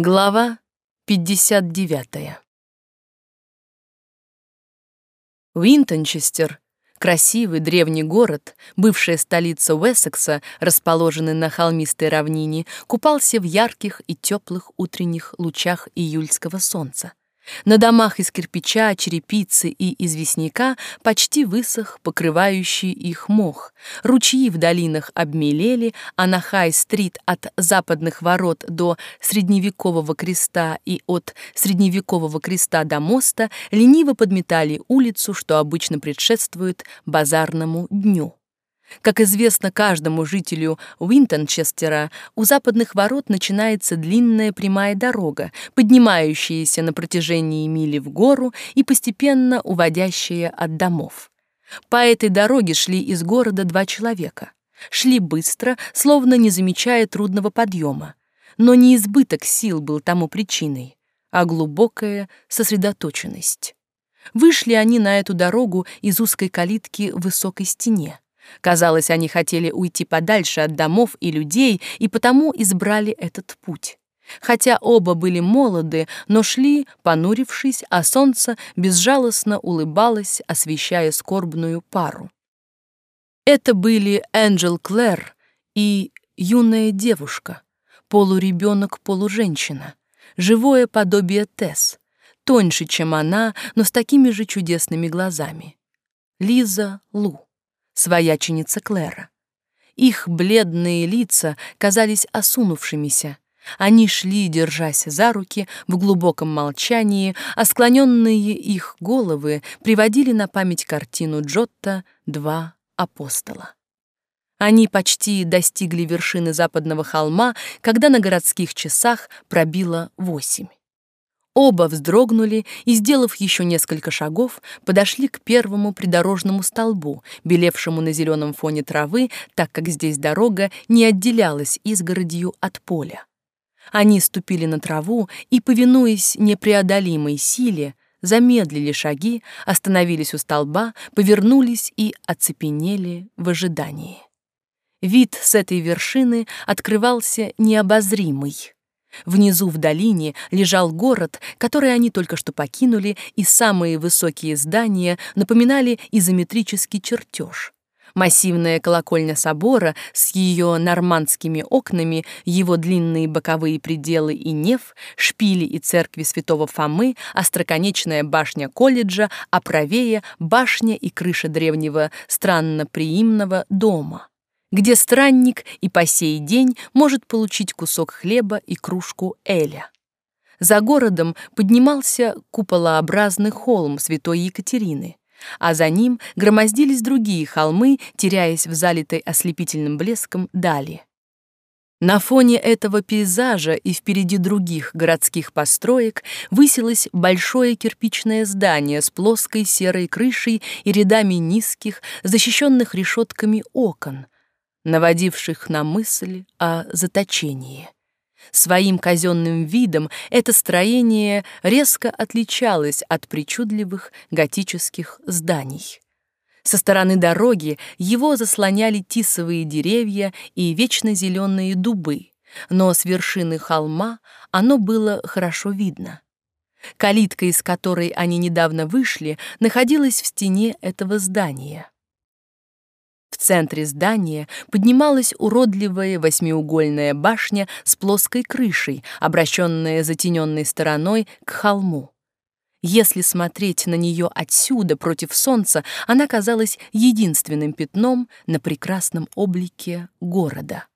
Глава 59. Уинтончестер, красивый древний город, бывшая столица Уэссекса, расположенный на холмистой равнине, купался в ярких и теплых утренних лучах июльского солнца. На домах из кирпича, черепицы и известняка почти высох покрывающий их мох. Ручьи в долинах обмелели, а на Хай-стрит от западных ворот до Средневекового креста и от Средневекового креста до моста лениво подметали улицу, что обычно предшествует базарному дню. Как известно каждому жителю Уинтончестера, у западных ворот начинается длинная прямая дорога, поднимающаяся на протяжении мили в гору и постепенно уводящая от домов. По этой дороге шли из города два человека. Шли быстро, словно не замечая трудного подъема. Но не избыток сил был тому причиной, а глубокая сосредоточенность. Вышли они на эту дорогу из узкой калитки в высокой стене. Казалось, они хотели уйти подальше от домов и людей, и потому избрали этот путь. Хотя оба были молоды, но шли, понурившись, а солнце безжалостно улыбалось, освещая скорбную пару. Это были Энджел Клэр и юная девушка, полуребенок-полуженщина, живое подобие Тесс, тоньше, чем она, но с такими же чудесными глазами. Лиза Лу свояченица Клэра. Их бледные лица казались осунувшимися. Они шли, держась за руки, в глубоком молчании, а склоненные их головы приводили на память картину Джотто «Два апостола». Они почти достигли вершины западного холма, когда на городских часах пробило восемь. Оба вздрогнули и, сделав еще несколько шагов, подошли к первому придорожному столбу, белевшему на зеленом фоне травы, так как здесь дорога не отделялась изгородью от поля. Они ступили на траву и, повинуясь непреодолимой силе, замедлили шаги, остановились у столба, повернулись и оцепенели в ожидании. Вид с этой вершины открывался необозримый. Внизу в долине лежал город, который они только что покинули, и самые высокие здания напоминали изометрический чертеж. Массивная колокольня собора с ее нормандскими окнами, его длинные боковые пределы и неф, шпили и церкви святого Фомы, остроконечная башня колледжа, а правее — башня и крыша древнего странно-приимного дома где странник и по сей день может получить кусок хлеба и кружку эля. За городом поднимался куполообразный холм Святой Екатерины, а за ним громоздились другие холмы, теряясь в залитой ослепительным блеском дали. На фоне этого пейзажа и впереди других городских построек высилось большое кирпичное здание с плоской серой крышей и рядами низких, защищенных решетками окон — наводивших на мысль о заточении. Своим казенным видом это строение резко отличалось от причудливых готических зданий. Со стороны дороги его заслоняли тисовые деревья и вечно зеленые дубы, но с вершины холма оно было хорошо видно. Калитка, из которой они недавно вышли, находилась в стене этого здания. Центре здания поднималась уродливая восьмиугольная башня с плоской крышей, обращенная затененной стороной к холму. Если смотреть на нее отсюда, против солнца, она казалась единственным пятном на прекрасном облике города.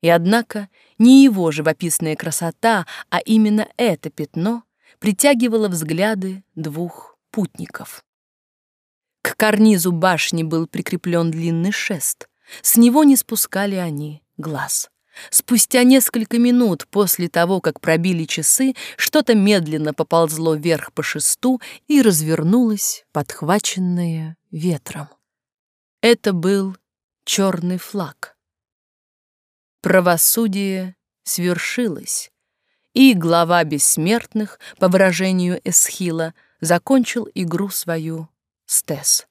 И однако не его живописная красота, а именно это пятно притягивало взгляды двух путников. К карнизу башни был прикреплен длинный шест. С него не спускали они глаз. Спустя несколько минут после того, как пробили часы, что-то медленно поползло вверх по шесту и развернулось, подхваченное ветром. Это был черный флаг. Правосудие свершилось, и глава бессмертных, по выражению Эсхила, закончил игру свою Стес.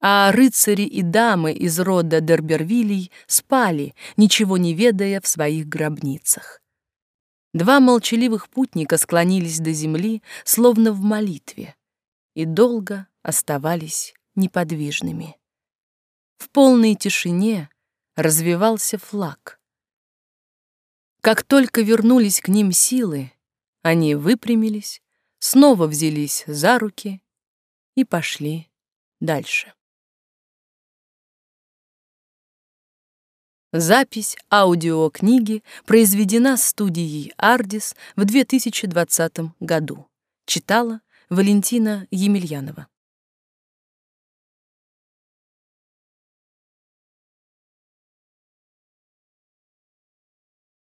А рыцари и дамы из рода Дербервилей спали, ничего не ведая в своих гробницах. Два молчаливых путника склонились до земли, словно в молитве, и долго оставались неподвижными. В полной тишине развивался флаг. Как только вернулись к ним силы, они выпрямились, снова взялись за руки и пошли дальше. Запись аудиокниги произведена студией «Ардис» в 2020 году. Читала Валентина Емельянова.